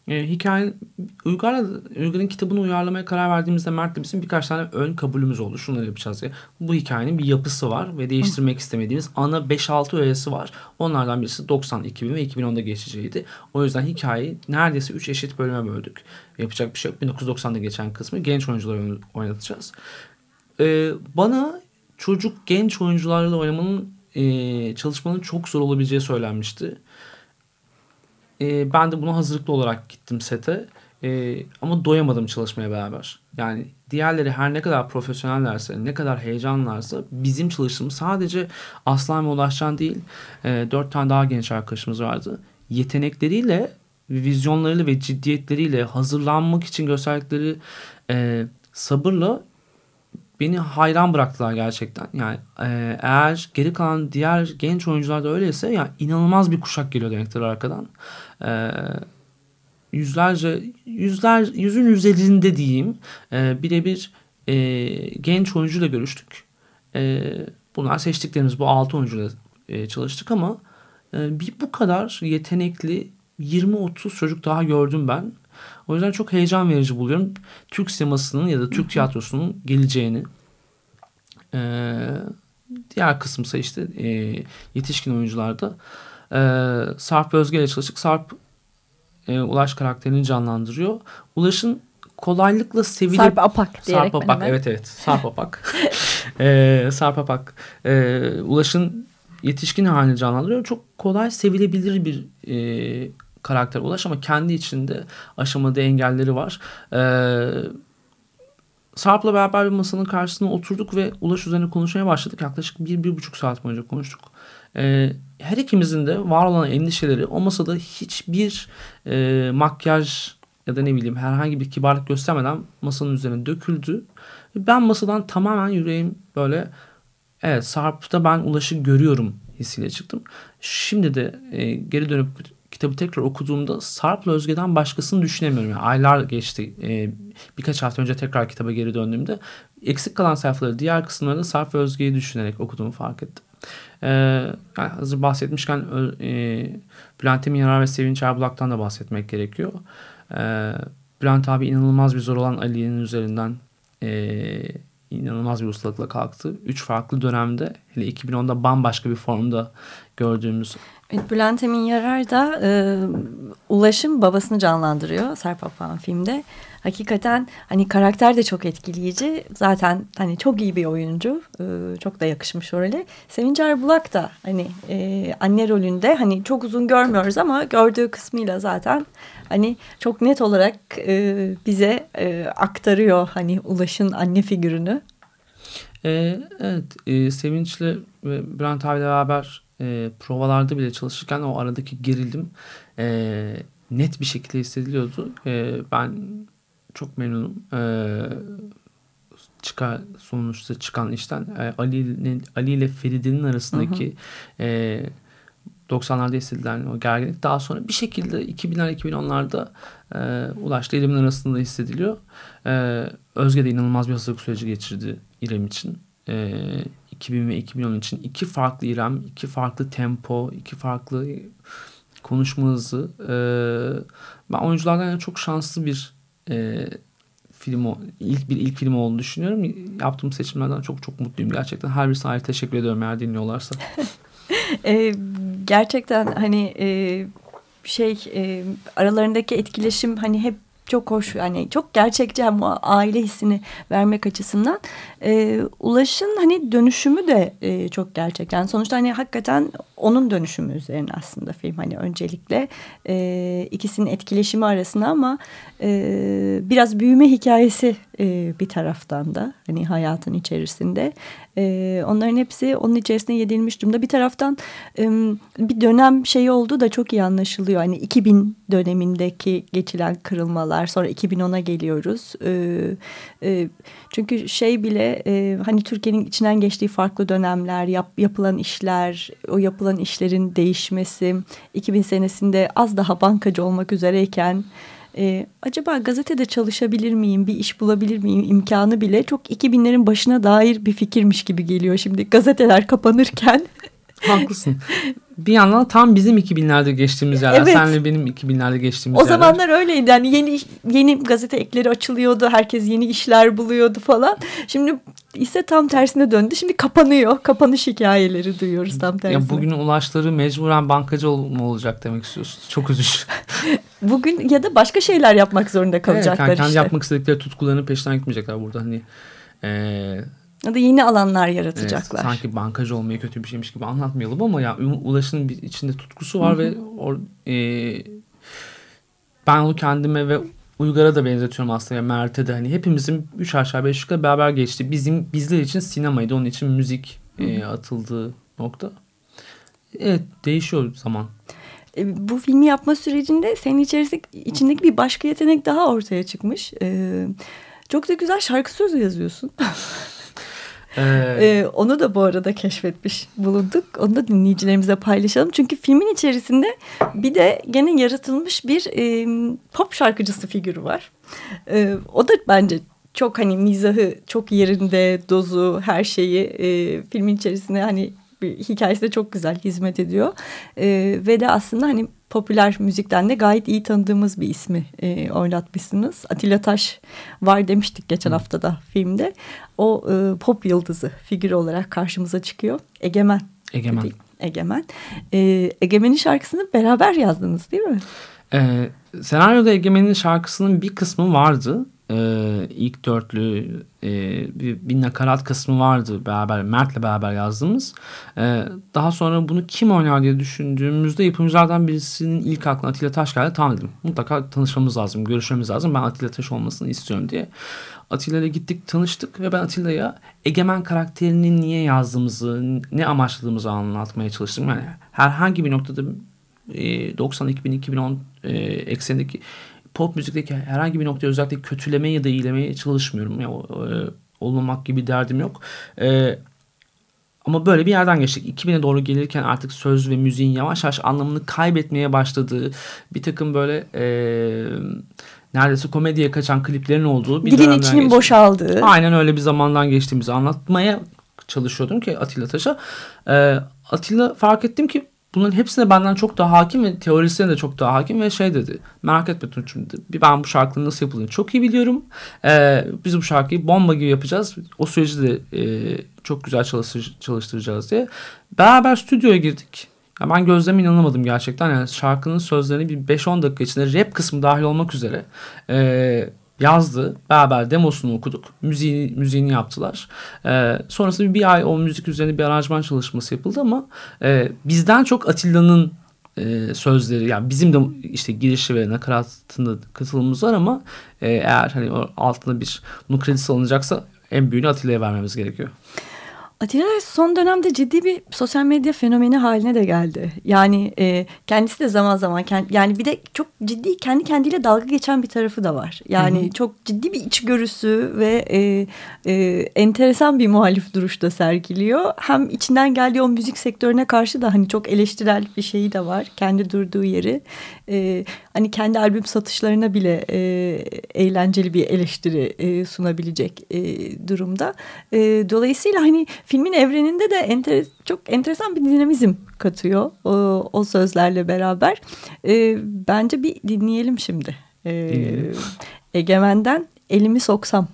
E, hikayenin Uygar'la Uygar'ın kitabını uyarlamaya karar verdiğimizde Mert'le bizim birkaç tane ön kabulümüz oldu. Şunları yapacağız diye. Bu hikayenin bir yapısı var ve değiştirmek istemediğimiz ana 5-6 öğesi var. Onlardan birisi 90, 2000 ve 2010'da geçeceğiydi. O yüzden hikayeyi neredeyse 3 eşit bölüme böldük. Yapacak bir şey yok. 1990'da geçen kısmı genç oyuncular oynatacağız. E, bana çocuk genç oyuncularla oynamanın e, çalışmanın çok zor olabileceği söylenmişti. E, ben de buna hazırlıklı olarak gittim sete. E, ama doyamadım çalışmaya beraber. Yani diğerleri her ne kadar profesyonellerse, ne kadar heyecanlarsa bizim çalıştığımız sadece Aslan ve Ulaşcan değil, e, dört tane daha genç arkadaşımız vardı. Yetenekleriyle, vizyonlarıyla ve ciddiyetleriyle hazırlanmak için gösterdikleri e, sabırla beni hayran bıraktılar gerçekten. Yani e, eğer geri kalan diğer genç oyuncular da öyleyse yani inanılmaz bir kuşak geliyor demektir arkadan. E, yüzlerce yüzler yüzün üzerinde diyeyim e, birebir e, genç oyuncuyla görüştük. E, bunlar seçtiklerimiz bu altı oyuncuyla e, çalıştık ama e, bir bu kadar yetenekli 20-30 çocuk daha gördüm ben. O yüzden çok heyecan verici buluyorum. Türk sinemasının ya da Türk tiyatrosunun geleceğini. Ee, diğer kısımsa işte e, yetişkin oyuncularda e, Sarp Özge ile çalıştık. Sarp e, Ulaş karakterini canlandırıyor. Ulaş'ın kolaylıkla sevilip... Sarp Apak diyerek Sarp Apak evet evet Sarp Apak. e, Sarp Apak. E, Ulaş'ın yetişkin halini canlandırıyor. Çok kolay sevilebilir bir e, karakter Ulaş ama kendi içinde aşamada engelleri var. Ee, Sarp'la beraber bir masanın karşısına oturduk ve Ulaş üzerine konuşmaya başladık. Yaklaşık bir, bir buçuk saat boyunca konuştuk. Ee, her ikimizin de var olan endişeleri o masada hiçbir e, makyaj ya da ne bileyim herhangi bir kibarlık göstermeden masanın üzerine döküldü. Ben masadan tamamen yüreğim böyle evet Sarp'ta ben Ulaş'ı görüyorum hissiyle çıktım. Şimdi de e, geri dönüp kitabı tekrar okuduğumda Sarp'la Özge'den başkasını düşünemiyorum. Yani aylar geçti. Ee, birkaç hafta önce tekrar kitaba geri döndüğümde eksik kalan sayfaları diğer kısımlarında Sarp ve Özge'yi düşünerek okuduğumu fark ettim. Ee, yani hazır bahsetmişken e, Bülent Emin Yarar ve Sevinç Erbulak'tan da bahsetmek gerekiyor. Ee, Bülent abi inanılmaz bir zor olan Ali'nin üzerinden e, inanılmaz bir ustalıkla kalktı. Üç farklı dönemde hele 2010'da bambaşka bir formda gördüğümüz Bülent Emin Yarar da e, Ulaş'ın babasını canlandırıyor Apan filmde. Hakikaten hani karakter de çok etkileyici. Zaten hani çok iyi bir oyuncu. E, çok da yakışmış role. Sevincer Bulak da hani e, anne rolünde hani çok uzun görmüyoruz ama gördüğü kısmıyla zaten hani çok net olarak e, bize e, aktarıyor hani Ulaş'ın anne figürünü. E, evet, e, Sevinç'le ve Bülent abiyle beraber e, provalarda bile çalışırken o aradaki gerilim e, net bir şekilde hissediliyordu. E, ben çok memnunum. E, çıkar sonuçta çıkan işten e, Ali, Ali ile Feride'nin arasındaki hı hı. E, 90'larda hissedilen o gerginlik daha sonra bir şekilde 2000'ler 2010'larda e, Ulaş'la İrem'in arasında hissediliyor. E, Özge de inanılmaz bir hazırlık süreci geçirdi İrem için. E, 2000 ve 2010 için iki farklı İrem, iki farklı tempo, iki farklı konuşma hızı. E, ben oyunculardan yani çok şanslı bir e, film ilk bir ilk film olduğunu düşünüyorum. Yaptığım seçimlerden çok çok mutluyum gerçekten. Her birisine ayrı teşekkür ediyorum eğer dinliyorlarsa. e, gerçekten hani e, şey e, aralarındaki etkileşim hani hep çok hoş yani çok gerçekçi hem aile hissini vermek açısından. E, Ulaş'ın hani dönüşümü de e, çok gerçek. Yani sonuçta hani hakikaten onun dönüşümü üzerine aslında film hani öncelikle. E, ikisinin etkileşimi arasında ama e, biraz büyüme hikayesi e, bir taraftan da hani hayatın içerisinde e, onların hepsi onun içerisine yedilmiş durumda. Bir taraftan bir dönem şey oldu da çok iyi anlaşılıyor. Hani 2000 dönemindeki geçilen kırılmalar sonra 2010'a geliyoruz. E, e, çünkü şey bile e, hani Türkiye'nin içinden geçtiği farklı dönemler yap, yapılan işler o yapılan işlerin değişmesi 2000 senesinde az daha bankacı olmak üzereyken e, acaba gazetede çalışabilir miyim, bir iş bulabilir miyim imkanı bile çok 2000'lerin başına dair bir fikirmiş gibi geliyor. Şimdi gazeteler kapanırken. Haklısın. Bir yandan tam bizim 2000'lerde geçtiğimiz yerler. Evet. Senle benim 2000'lerde geçtiğimiz o yerler. O zamanlar öyleydi. Yani yeni yeni gazete ekleri açılıyordu. Herkes yeni işler buluyordu falan. Şimdi ise tam tersine döndü. Şimdi kapanıyor. Kapanış hikayeleri duyuyoruz tam tersine. Ya bugün ulaşları mecburen bankacı mı olacak demek istiyorsun? Çok üzücü. bugün ya da başka şeyler yapmak zorunda kalacaklar evet, yani kendi işte. yapmak istedikleri tutkularının peşinden gitmeyecekler burada. Hani eee ya da yeni alanlar yaratacaklar. Evet, sanki bankacı olmayı kötü bir şeymiş gibi anlatmayalım ama ya Ulaş'ın bir içinde tutkusu var Hı-hı. ve or, e, ben onu kendime ve Uygar'a da benzetiyorum aslında Mert'e de hani hepimizin üç aşağı beş yukarı beraber geçti. Bizim bizler için sinemaydı. Onun için müzik e, atıldığı nokta. Evet değişiyor zaman. E, bu filmi yapma sürecinde senin içerisindeki, içindeki bir başka yetenek daha ortaya çıkmış. E, çok da güzel şarkı sözü yazıyorsun. Ee, onu da bu arada keşfetmiş bulunduk. Onu da dinleyicilerimize paylaşalım. Çünkü filmin içerisinde bir de gene yaratılmış bir e, pop şarkıcısı figürü var. E, o da bence çok hani mizahı çok yerinde, dozu, her şeyi e, filmin içerisinde hani hikayesi de çok güzel hizmet ediyor. E, ve de aslında hani popüler müzikten de gayet iyi tanıdığımız bir ismi e, oynatmışsınız. Atilla Taş var demiştik geçen Hı. haftada filmde. O e, pop yıldızı figürü olarak karşımıza çıkıyor. Egemen. Egemen. Egemen. E, Egemen'in şarkısını beraber yazdınız değil mi? E, senaryoda Egemen'in şarkısının bir kısmı vardı e, ilk dörtlü e, bir, bir nakarat kısmı vardı beraber Mert'le beraber yazdığımız. E, daha sonra bunu kim oynar diye düşündüğümüzde yapımcılardan birisinin ilk aklına Atilla Taş geldi. Tamam dedim mutlaka tanışmamız lazım, görüşmemiz lazım. Ben Atilla Taş olmasını istiyorum diye. Atilla gittik tanıştık ve ben Atilla'ya Egemen karakterini niye yazdığımızı, ne amaçladığımızı anlatmaya çalıştım. Yani herhangi bir noktada e, 90 2000 2010 e, eksenindeki pop müzikteki herhangi bir noktaya özellikle kötülemeye ya da iyilemeye çalışmıyorum. Yani, e, olmamak gibi derdim yok. E, ama böyle bir yerden geçtik. 2000'e doğru gelirken artık söz ve müziğin yavaş yavaş anlamını kaybetmeye başladığı bir takım böyle e, neredeyse komediye kaçan kliplerin olduğu bir Dilin içinin geçtik. boşaldığı. Aynen öyle bir zamandan geçtiğimizi anlatmaya çalışıyordum ki Atilla Taş'a. E, Atilla fark ettim ki Bunların hepsine benden çok daha hakim ve teorisine de çok daha hakim ve şey dedi. Merak etme Tunç'um dedi. Ben bu şarkının nasıl yapıldığını çok iyi biliyorum. Ee, biz bu şarkıyı bomba gibi yapacağız. O süreci de e, çok güzel çalıştır, çalıştıracağız diye. Beraber stüdyoya girdik. Ya ben gözleme inanamadım gerçekten. Yani şarkının sözlerini bir 5-10 dakika içinde rap kısmı dahil olmak üzere. E, yazdı. Beraber demosunu okuduk. Müziğini, müziğini yaptılar. E, sonrasında bir ay o müzik üzerine bir aranjman çalışması yapıldı ama e, bizden çok Atilla'nın e, sözleri yani bizim de işte girişi ve nakaratında katılımımız var ama e, eğer hani altına bir bunun kredisi alınacaksa en büyüğünü Atilla'ya vermemiz gerekiyor. Atilla son dönemde ciddi bir sosyal medya fenomeni haline de geldi. Yani e, kendisi de zaman zaman kend, yani bir de çok ciddi kendi kendiyle dalga geçen bir tarafı da var. Yani Hı -hı. çok ciddi bir içgörüsü ve e, e, enteresan bir muhalif duruş da sergiliyor. Hem içinden geldiği o müzik sektörüne karşı da hani çok eleştirel bir şeyi de var. Kendi durduğu yeri. E, hani kendi albüm satışlarına bile e, eğlenceli bir eleştiri e, sunabilecek e, durumda. E, dolayısıyla hani filmin evreninde de enter, çok enteresan bir dinamizm katıyor o, o sözlerle beraber. E, bence bir dinleyelim şimdi. E, dinleyelim. Egemen'den Elimi Soksam.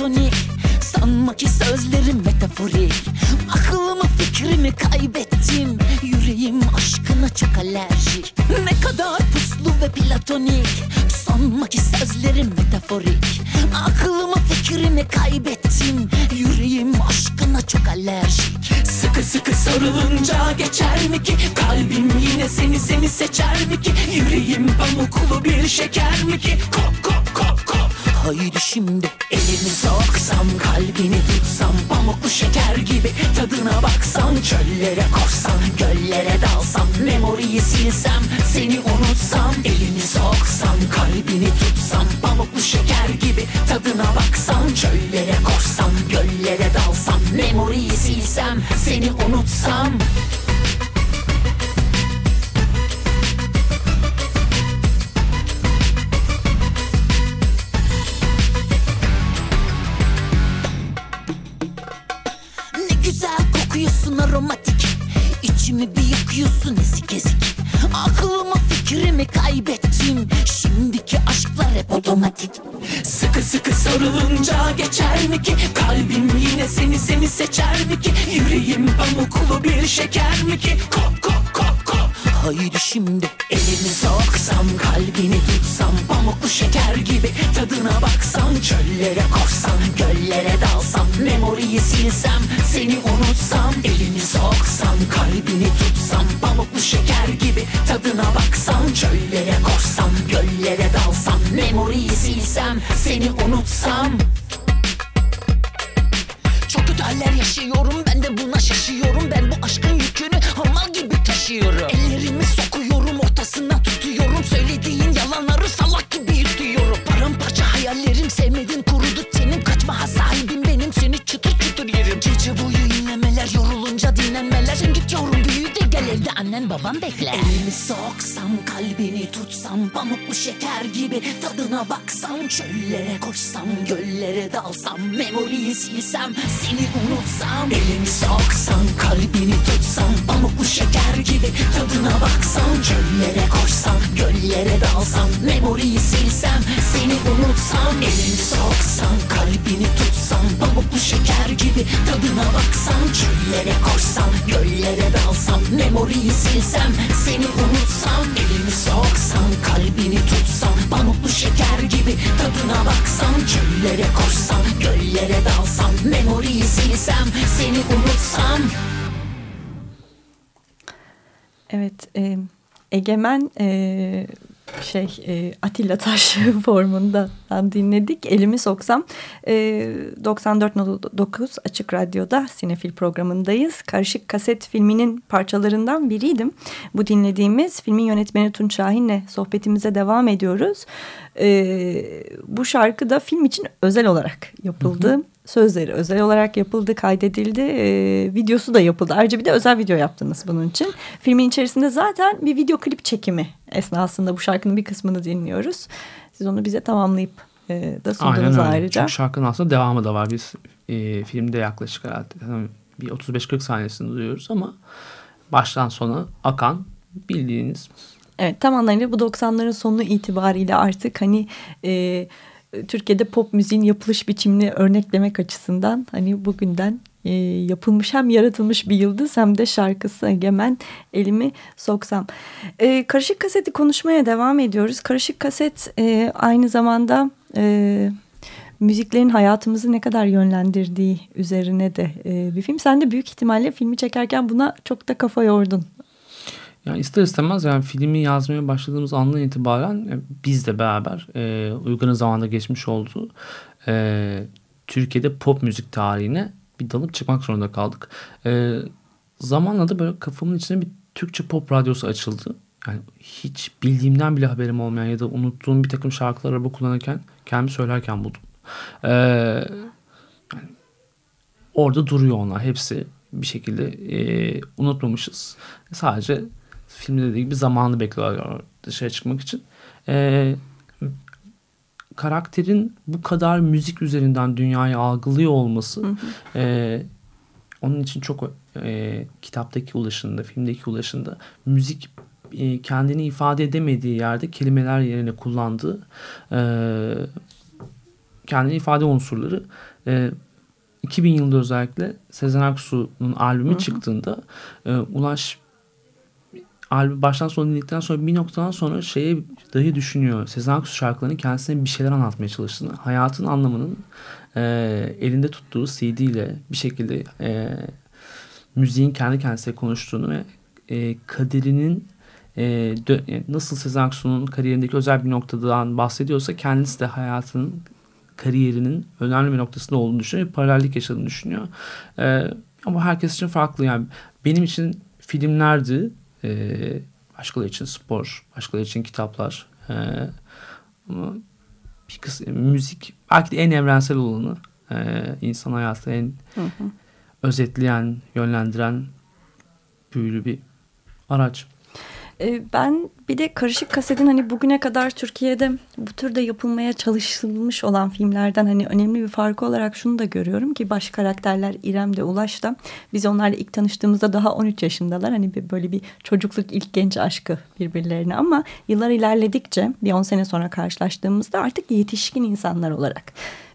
platonik Sanma ki sözlerim metaforik. Aklımı fikrimi kaybettim Yüreğim aşkına çok alerjik. Ne kadar puslu ve platonik Sanma ki sözlerim metaforik. Aklımı fikrimi kaybettim Yüreğim aşkına çok alerjik. Sıkı sıkı sarılınca geçer mi ki? Kalbim yine seni seni seçer mi ki? Yüreğim pamuklu bir şeker mi ki? Kop kop kop. Haydi şimdi Elini soksam kalbini tutsam Pamuklu şeker gibi tadına baksam Çöllere koşsam göllere dalsam Memoriyi silsem seni unutsam Elini soksam kalbini tutsam Pamuklu şeker gibi tadına baksam Çöllere koşsam göllere dalsam Memoriyi silsem seni unutsam. aromatik. İçimi bir yakıyorsun ezik ezik. Aklımı fikrimi kaybettim. Şimdiki aşklar hep otomatik. Sıkı sıkı sarılınca geçer mi ki? Kalbim yine seni seni seçer mi ki? Yüreğim pamuklu bir şeker mi ki? Kop kop haydi şimdi Elimi soksam kalbini tutsam Pamuklu şeker gibi tadına baksam Çöllere koşsam göllere dalsam Memoriyi silsem seni unutsam Elimi soksam kalbini tutsam Pamuklu şeker gibi tadına baksam Çöllere koşsam göllere dalsam Memoriyi silsem seni unutsam hayaller yaşıyorum. Ben de buna şaşıyorum. Ben bu aşkın yükünü hamal gibi taşıyorum. Ellerimi sokuyorum ortasına tutuyorum evde annen baban bekler. Elimi soksam kalbini tutsam pamuklu şeker gibi tadına baksam çöllere koşsam göllere dalsam memoriyi silsem seni unutsam. Elimi soksam kalbini tutsam pamuklu şeker gibi tadına baksam çöllere koşsam göllere dalsam memoriyi silsem seni unutsam. Elimi soksam kalbini tutsam pamuklu şeker gibi tadına baksam çöllere koşsam göllere dalsam memoriyi story'i silsem Seni unutsam Elimi soksam Kalbini tutsam Pamuklu şeker gibi Tadına baksam Çöllere koşsam Göllere dalsam Memoriyi silsem Seni unutsam. Evet e, Egemen e, şey e, Atilla Taş formunda dinledik. Elimi soksam e, 94.9 Açık Radyo'da Sinefil programındayız. Karışık Kaset filminin parçalarından biriydim. Bu dinlediğimiz filmin yönetmeni Tunç Şahin'le sohbetimize devam ediyoruz. E, bu şarkı da film için özel olarak yapıldı. Hı hı sözleri özel olarak yapıldı, kaydedildi. E, videosu da yapıldı. Ayrıca bir de özel video yaptınız bunun için. Filmin içerisinde zaten bir video klip çekimi esnasında bu şarkının bir kısmını dinliyoruz. Siz onu bize tamamlayıp e, da sundunuz Aynen öyle. ayrıca. Çünkü şarkının aslında devamı da var. Biz e, filmde yaklaşık herhalde bir 35-40 saniyesini duyuyoruz ama baştan sona akan bildiğiniz Evet tam anlamıyla bu 90'ların sonu itibariyle artık hani e, Türkiye'de pop müziğin yapılış biçimini örneklemek açısından hani bugünden e, yapılmış hem yaratılmış bir yıldız hem de şarkısı egemen elimi soksam. E, karışık kaseti konuşmaya devam ediyoruz. Karışık kaset e, aynı zamanda e, müziklerin hayatımızı ne kadar yönlendirdiği üzerine de e, bir film. Sen de büyük ihtimalle filmi çekerken buna çok da kafa yordun yani ister istemez yani filmi yazmaya başladığımız andan itibaren e, biz de beraber e, uygun zamanda geçmiş olduğu e, Türkiye'de pop müzik tarihine bir dalıp çıkmak zorunda kaldık. E, zamanla da böyle kafamın içine bir Türkçe pop radyosu açıldı. Yani hiç bildiğimden bile haberim olmayan ya da unuttuğum bir takım şarkılar araba kullanırken kendimi söylerken buldum. Ee, yani orada duruyor onlar hepsi bir şekilde e, unutmamışız. Sadece filmde dediği gibi zamanı bekliyorlar dışarı çıkmak için. Ee, karakterin bu kadar müzik üzerinden dünyayı algılıyor olması hı hı. E, onun için çok e, kitaptaki ulaşında, filmdeki ulaşında müzik e, kendini ifade edemediği yerde kelimeler yerine kullandığı e, kendini ifade unsurları e, 2000 yılında özellikle Sezen Aksu'nun albümü hı hı. çıktığında e, Ulaş albüm baştan sona dinledikten sonra bir noktadan sonra şeye dahi düşünüyor. Sezen Aksu şarkılarının kendisine bir şeyler anlatmaya çalıştığını. Hayatın anlamının e, elinde tuttuğu CD ile bir şekilde e, müziğin kendi kendisine konuştuğunu ve e, kaderinin e, e, nasıl Sezen Aksu'nun kariyerindeki özel bir noktadan bahsediyorsa kendisi de hayatının kariyerinin önemli bir noktasında olduğunu düşünüyor. Paralellik yaşadığını düşünüyor. E, ama herkes için farklı yani. Benim için filmlerdi e, başkaları için spor, başkaları için kitaplar. E, ama bir kısım müzik belki de en evrensel olanı e, insan hayatı en hı hı. özetleyen, yönlendiren büyülü bir araç. Ee, ben bir de Karışık Kaset'in hani bugüne kadar Türkiye'de bu türde yapılmaya çalışılmış olan filmlerden hani önemli bir farkı olarak şunu da görüyorum ki baş karakterler İrem de Ulaş da biz onlarla ilk tanıştığımızda daha 13 yaşındalar. Hani bir, böyle bir çocukluk ilk genç aşkı birbirlerine ama yıllar ilerledikçe bir 10 sene sonra karşılaştığımızda artık yetişkin insanlar olarak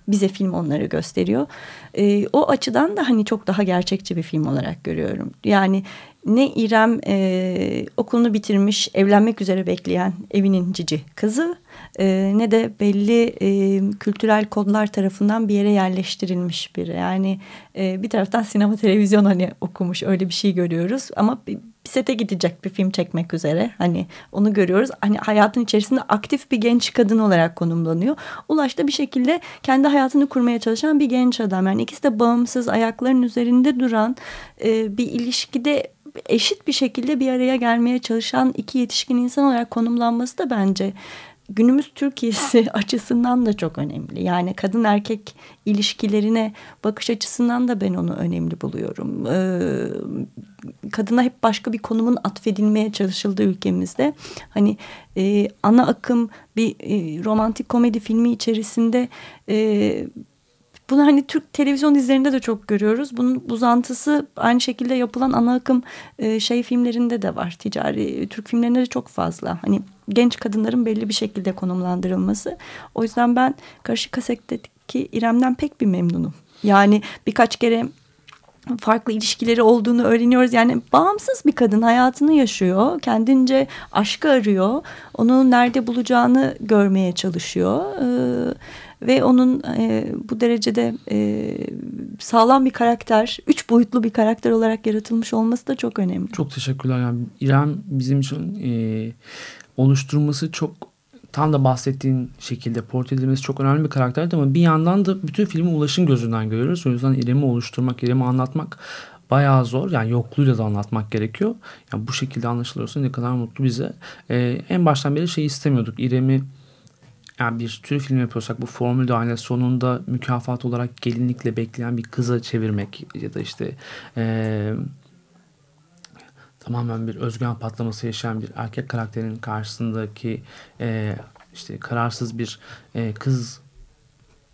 bize film onları gösteriyor. E, o açıdan da hani çok daha gerçekçi bir film olarak görüyorum. Yani ne İrem e, okulunu bitirmiş, evlenmek üzere bekleyen evinin cici kızı e, ne de belli e, kültürel kodlar tarafından bir yere yerleştirilmiş biri. Yani e, bir taraftan sinema televizyon hani okumuş öyle bir şey görüyoruz ama bir, bir sete gidecek bir film çekmek üzere hani onu görüyoruz. Hani hayatın içerisinde aktif bir genç kadın olarak konumlanıyor. Ulaş da bir şekilde kendi hayatını kurmaya çalışan bir genç adam. Yani ikisi de bağımsız ayakların üzerinde duran e, bir ilişkide eşit bir şekilde bir araya gelmeye çalışan iki yetişkin insan olarak konumlanması da bence günümüz Türkiye'si açısından da çok önemli. Yani kadın erkek ilişkilerine bakış açısından da ben onu önemli buluyorum. Ee, kadına hep başka bir konumun atfedilmeye çalışıldığı ülkemizde. Hani e, ana akım bir e, romantik komedi filmi içerisinde e, bunu hani Türk televizyon dizilerinde de çok görüyoruz. Bunun uzantısı aynı şekilde yapılan ana akım e, şey filmlerinde de var. Ticari e, Türk filmlerinde de çok fazla. Hani genç kadınların belli bir şekilde konumlandırılması. O yüzden ben Karışık Kaset'teki İrem'den pek bir memnunum. Yani birkaç kere farklı ilişkileri olduğunu öğreniyoruz. Yani bağımsız bir kadın hayatını yaşıyor. Kendince aşkı arıyor. Onu nerede bulacağını görmeye çalışıyor. Ee, ve onun e, bu derecede e, sağlam bir karakter, üç boyutlu bir karakter olarak yaratılmış olması da çok önemli. Çok teşekkürler. Yani İrem bizim için e, oluşturması çok tam da bahsettiğin şekilde portre edilmesi çok önemli bir karakterdi ama bir yandan da bütün filmi Ulaş'ın gözünden görüyoruz. O yüzden İrem'i oluşturmak, İrem'i anlatmak bayağı zor. Yani yokluğuyla da anlatmak gerekiyor. Yani bu şekilde anlaşılıyorsa ne kadar mutlu bize. Ee, en baştan beri şey istemiyorduk. İrem'i yani bir tür film yapıyorsak bu formül dahil sonunda mükafat olarak gelinlikle bekleyen bir kıza çevirmek ya da işte ee, tamamen bir özgüven patlaması yaşayan bir erkek karakterin karşısındaki e, işte kararsız bir e, kız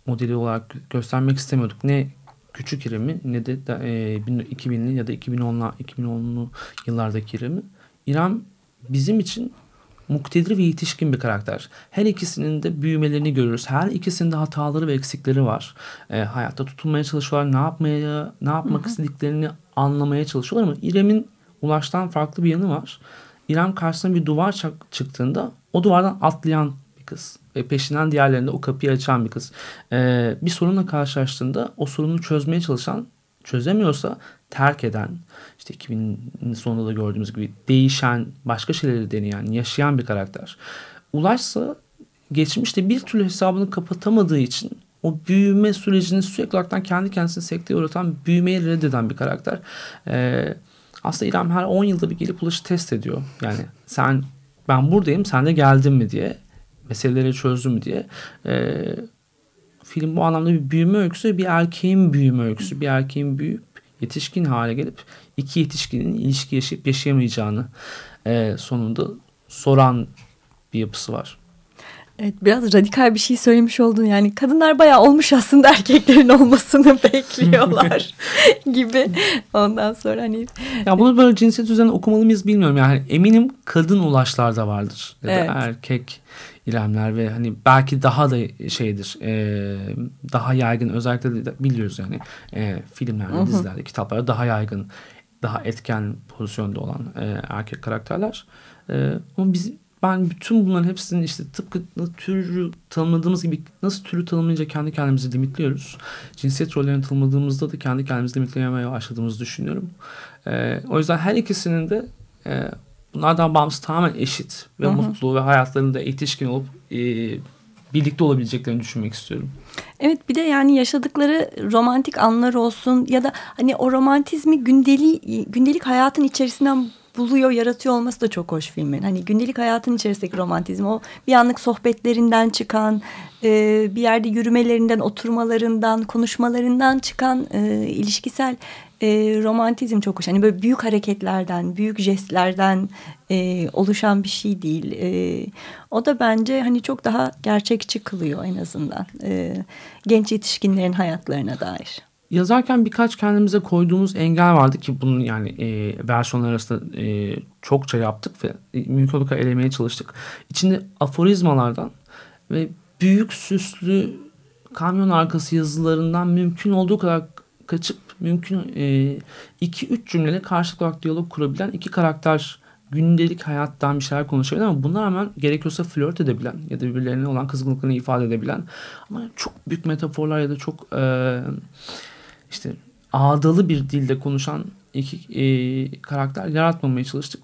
modeli olarak göstermek istemiyorduk. Ne küçük İrem'i ne de, e, 2000'li ya da 2010'lu 2010'lu yıllardaki İrem'i. İrem bizim için muktedir ve yetişkin bir karakter. Her ikisinin de büyümelerini görürüz. Her ikisinin de hataları ve eksikleri var. E, hayatta tutunmaya çalışıyorlar. Ne yapmaya, ne yapmak hı hı. istediklerini anlamaya çalışıyorlar ama İrem'in Ulaş'tan farklı bir yanı var. İrem karşısına bir duvar çıktığında o duvardan atlayan bir kız. Ve peşinden diğerlerinde o kapıyı açan bir kız. Ee, bir sorunla karşılaştığında o sorunu çözmeye çalışan, çözemiyorsa terk eden, işte 2000'in sonunda da gördüğümüz gibi değişen, başka şeyleri deneyen, yaşayan bir karakter. Ulaşsa geçmişte bir türlü hesabını kapatamadığı için o büyüme sürecini sürekli olarak kendi kendisine sekteye uğratan, büyümeyi reddeden bir karakter. Ee, aslında İrem her 10 yılda bir gelip ulaşı test ediyor. Yani sen ben buradayım sen de geldin mi diye meseleleri çözdün mü diye. E, film bu anlamda bir büyüme öyküsü bir erkeğin büyüme öyküsü. Bir erkeğin büyüyüp yetişkin hale gelip iki yetişkinin ilişki yaşayıp yaşayamayacağını e, sonunda soran bir yapısı var. Evet biraz radikal bir şey söylemiş oldun yani kadınlar bayağı olmuş aslında erkeklerin olmasını bekliyorlar gibi ondan sonra hani. Ya bunu böyle cinsiyet üzerine okumalı mıyız bilmiyorum yani eminim kadın ulaşlarda vardır ya da evet. erkek ilemler ve hani belki daha da şeydir e, daha yaygın özellikle de biliyoruz yani e, filmlerde dizilerde kitaplarda daha yaygın daha etken pozisyonda olan e, erkek karakterler e, ama biz ben bütün bunların hepsinin işte tıpkı türü tanımladığımız gibi nasıl türü tanımlayınca kendi kendimizi limitliyoruz. Cinsiyet rollerini tanımladığımızda da kendi kendimizi limitlemeye başladığımızı düşünüyorum. Ee, o yüzden her ikisinin de e, bunlardan bağımsız tamamen eşit ve Hı-hı. mutlu ve hayatlarında yetişkin olup e, birlikte olabileceklerini düşünmek istiyorum. Evet bir de yani yaşadıkları romantik anlar olsun ya da hani o romantizmi gündeli, gündelik hayatın içerisinden buluyor, yaratıyor olması da çok hoş filmin. Hani gündelik hayatın içerisindeki romantizm, o bir anlık sohbetlerinden çıkan, e, bir yerde yürümelerinden, oturmalarından, konuşmalarından çıkan e, ilişkisel e, romantizm çok hoş. Hani böyle büyük hareketlerden, büyük jestlerden e, oluşan bir şey değil. E, o da bence hani çok daha gerçekçi kılıyor en azından e, genç yetişkinlerin hayatlarına dair yazarken birkaç kendimize koyduğumuz engel vardı ki bunun yani e, versiyonlar arasında e, çokça yaptık ve e, mümkün olduğu kadar elemeye çalıştık. İçinde aforizmalardan ve büyük süslü kamyon arkası yazılarından mümkün olduğu kadar kaçıp mümkün 2-3 e, cümleyle karşılıklı olarak diyalog kurabilen iki karakter gündelik hayattan bir şeyler konuşabilen ama buna rağmen gerekiyorsa flört edebilen ya da birbirlerine olan kızgınlıklarını ifade edebilen ama çok büyük metaforlar ya da çok e, işte ağdalı bir dilde konuşan iki e, karakter yaratmamaya çalıştık.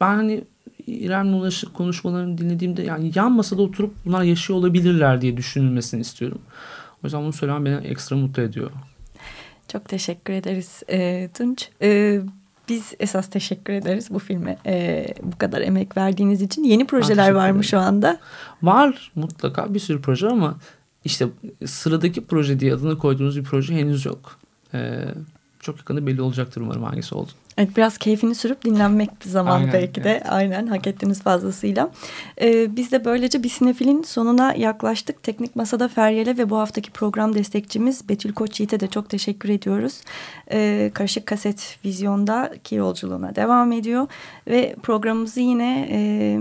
Ben hani İrem Ulaş'ı konuşmalarını dinlediğimde yani yan masada oturup bunlar yaşıyor olabilirler diye düşünülmesini istiyorum. O yüzden bunu söylemem beni ekstra mutlu ediyor. Çok teşekkür ederiz e, Tunç. E, biz esas teşekkür ederiz bu filme e, bu kadar emek verdiğiniz için. Yeni projeler var mı şu anda? Var mutlaka bir sürü proje ama işte sıradaki proje diye adını koyduğumuz bir proje henüz yok. Ee, çok yakında belli olacaktır umarım hangisi oldu. Evet biraz keyfini sürüp dinlenmek bir zaman aynen, belki de. Evet. Aynen hak ettiğiniz fazlasıyla. Ee, biz de böylece bir sinefilin sonuna yaklaştık. Teknik Masada Feryal'e ve bu haftaki program destekçimiz Betül Koç Yiğit'e de çok teşekkür ediyoruz. Ee, Karışık Kaset Vizyon'daki yolculuğuna devam ediyor. Ve programımızı yine... E,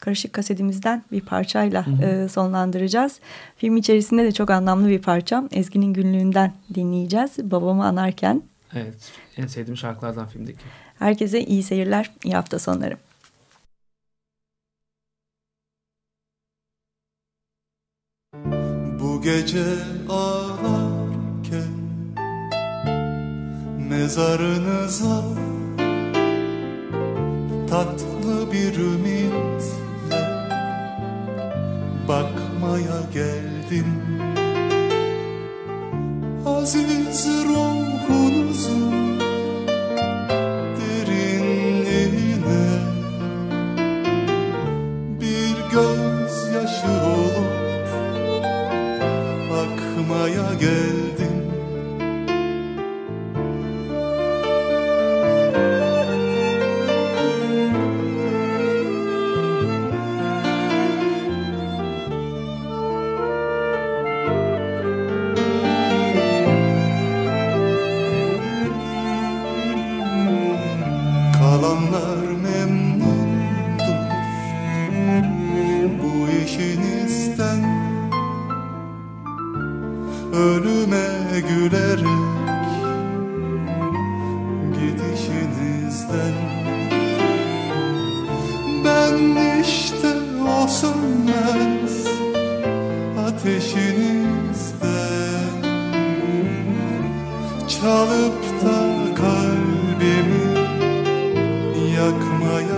karışık kasetimizden bir parçayla hı hı. E, sonlandıracağız. Film içerisinde de çok anlamlı bir parçam. Ezgi'nin günlüğünden dinleyeceğiz. Babamı anarken. Evet en sevdiğim şarkılardan filmdeki. Herkese iyi seyirler, iyi hafta sonları. Bu gece ağlarken mezarınıza tatlı bir ümit bakmaya geldim. Aziz ruhunuzu yakmaya